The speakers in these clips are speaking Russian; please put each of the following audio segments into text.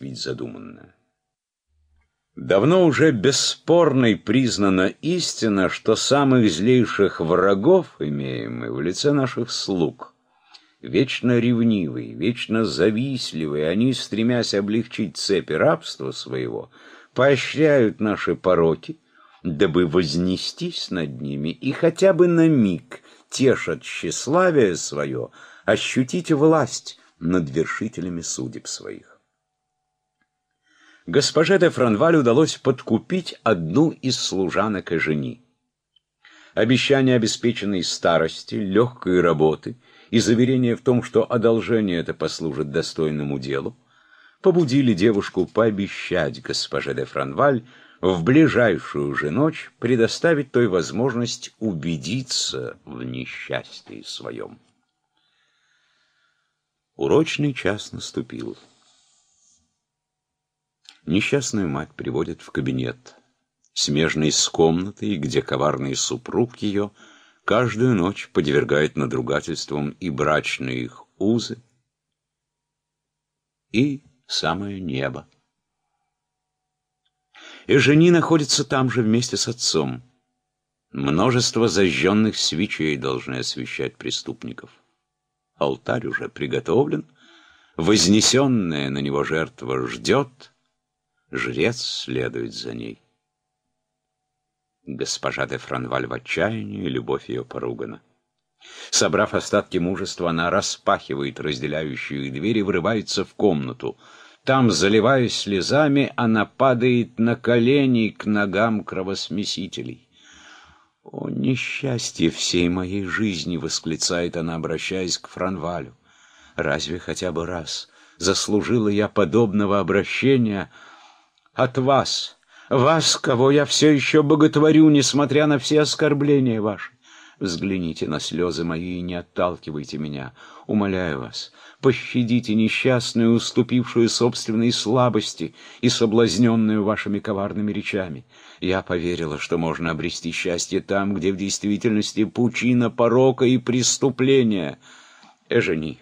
ведь задуманное. Давно уже бесспорной признана истина, что самых злейших врагов имеем мы в лице наших слуг. Вечно ревнивые, вечно завистливые, они, стремясь облегчить цепи рабства своего, поощряют наши пороки, дабы вознестись над ними и хотя бы на миг тешат тщеславие свое, ощутить власть над вершителями судеб своих госпоже де Франваль удалось подкупить одну из служанок и жени. Обещание обеспеченной старости, легкой работы и заверение в том, что одолжение это послужит достойному делу, побудили девушку пообещать госпоже де Франваль в ближайшую же ночь предоставить той возможность убедиться в несчастье своем. Урочный час наступил. Несчастную мать приводят в кабинет, смежный с комнатой, где коварный супруг ее каждую ночь подвергает надругательствам и брачные их узы, и самое небо. И жени находится там же вместе с отцом. Множество зажженных свечей должны освещать преступников. Алтарь уже приготовлен, вознесенная на него жертва ждет — Жрец следует за ней. Госпожа де Франваль в отчаянии, любовь ее поругана. Собрав остатки мужества, она распахивает разделяющие их двери и врывается в комнату. Там, заливаясь слезами, она падает на колени к ногам кровосмесителей. «О, несчастье всей моей жизни!» — восклицает она, обращаясь к Франвалю. «Разве хотя бы раз заслужила я подобного обращения?» От вас, вас, кого я все еще боготворю, несмотря на все оскорбления ваши. Взгляните на слезы мои и не отталкивайте меня. Умоляю вас, пощадите несчастную, уступившую собственной слабости и соблазненную вашими коварными речами. Я поверила, что можно обрести счастье там, где в действительности пучина порока и преступления. Эжени,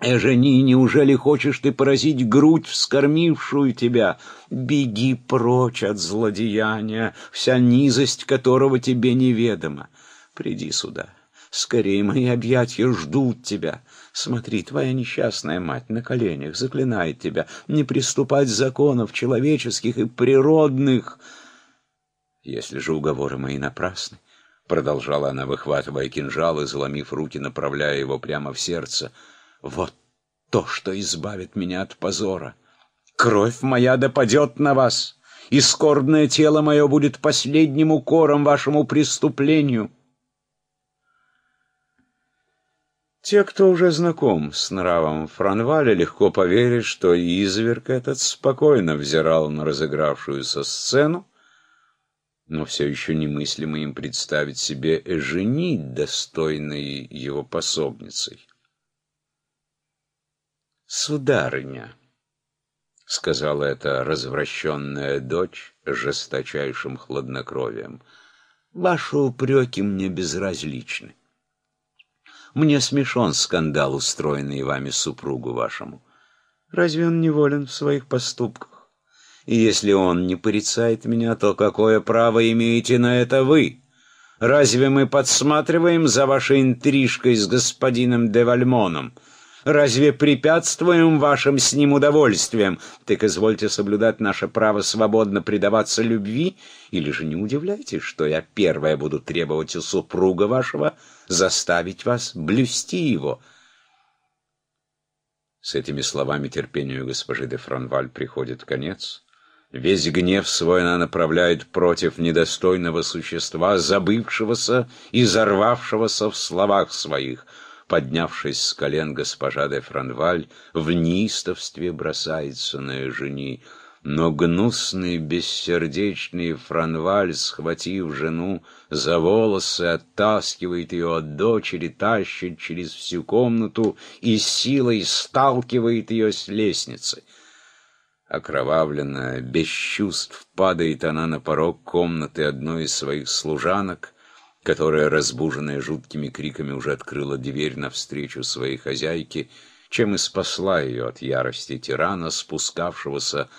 Эжени, неужели хочешь ты поразить грудь, вскормившую тебя? Беги прочь от злодеяния, вся низость которого тебе неведома. Приди сюда. Скорее мои объятия ждут тебя. Смотри, твоя несчастная мать на коленях заклинает тебя не приступать законов человеческих и природных. Если же уговоры мои напрасны, продолжала она, выхватывая кинжал и заломив руки, направляя его прямо в сердце, — вот то, что избавит меня от позора. Кровь моя допадет на вас, и скорбное тело мое будет последним укором вашему преступлению. Те, кто уже знаком с нравом Франваля, легко поверят, что изверг этот спокойно взирал на разыгравшуюся сцену, но все еще немыслимо им представить себе Эжени, достойной его пособницей. «Сударыня», — сказала эта развращенная дочь жесточайшим хладнокровием, — «ваши упреки мне безразличны. Мне смешон скандал, устроенный вами супругу вашему. Разве он неволен в своих поступках? И если он не порицает меня, то какое право имеете на это вы? Разве мы подсматриваем за вашей интрижкой с господином Девальмоном?» Разве препятствуем вашим с ним удовольствиям? Так извольте соблюдать наше право свободно предаваться любви, или же не удивляйтесь, что я первая буду требовать у супруга вашего заставить вас блюсти его». С этими словами терпению госпожи де Франваль приходит конец. Весь гнев свой она направляет против недостойного существа, забывшегося и зарвавшегося в словах своих — Поднявшись с колен, госпожа де Франваль в неистовстве бросается на жени. Но гнусный, бессердечный Франваль, схватив жену за волосы, оттаскивает ее от дочери, тащит через всю комнату и силой сталкивает ее с лестницы. Окровавленная, без чувств, падает она на порог комнаты одной из своих служанок — которая, разбуженная жуткими криками, уже открыла дверь навстречу своей хозяйке чем и спасла ее от ярости тирана, спускавшегося